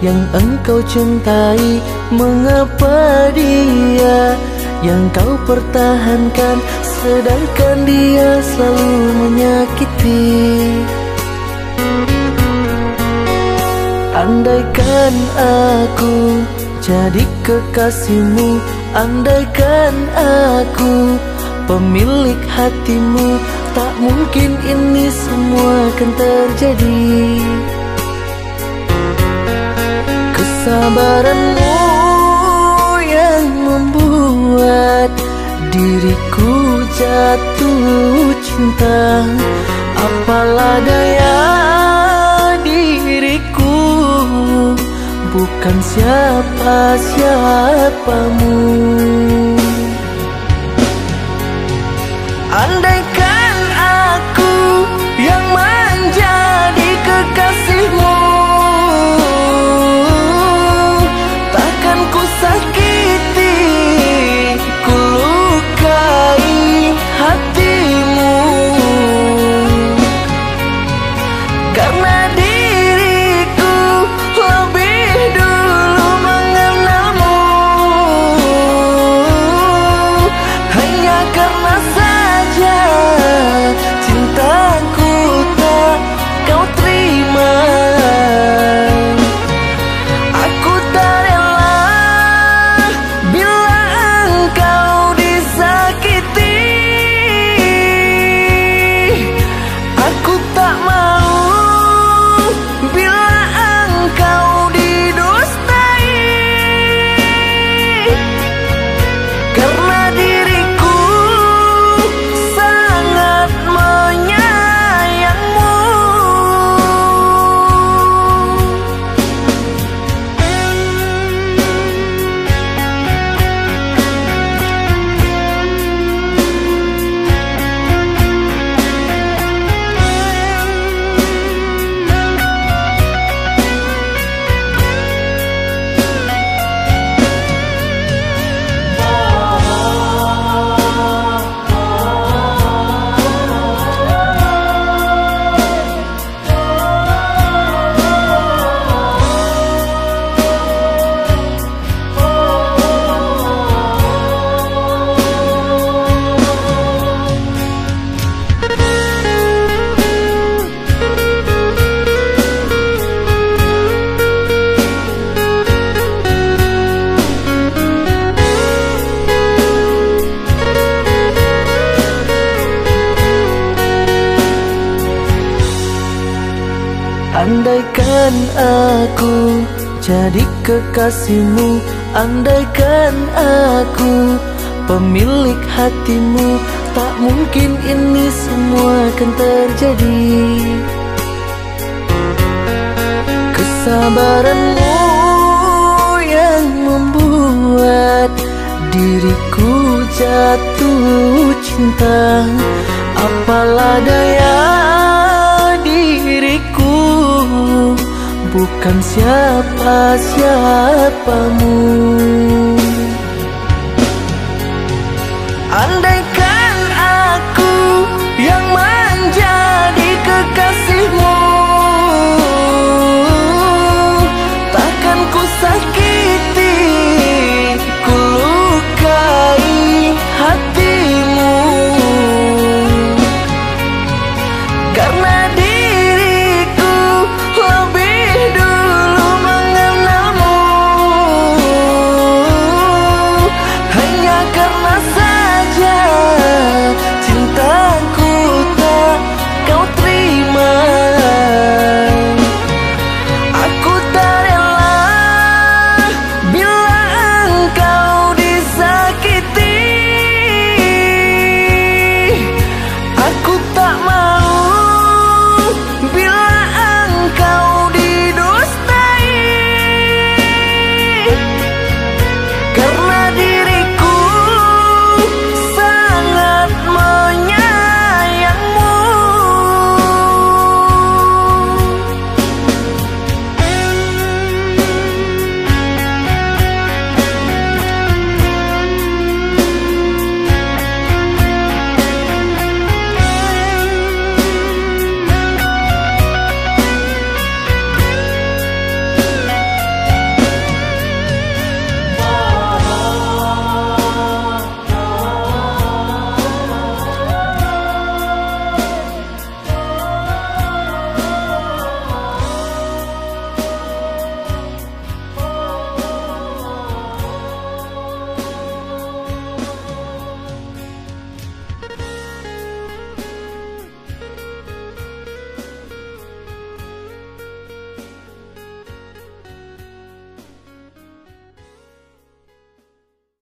yang engkau cintai. Mengapa dia yang kau pertahankan? Sedangkan dia selalu menyakiti. Andaikan aku jadi kekasihmu Andaikan aku pemilik hatimu Tak mungkin ini semua akan terjadi Kesabaranmu yang membuat diriku jatuh cinta. Apalah daya diriku bukan siapa-siapamu. Andaikan Andaikan aku jadi kekasihmu Andaikan aku pemilik hatimu Tak mungkin ini semua akan terjadi. Kesabaranmu yang membuat diriku jatuh cinta. Apalah daya bukan siapa-siapamu. Andaikan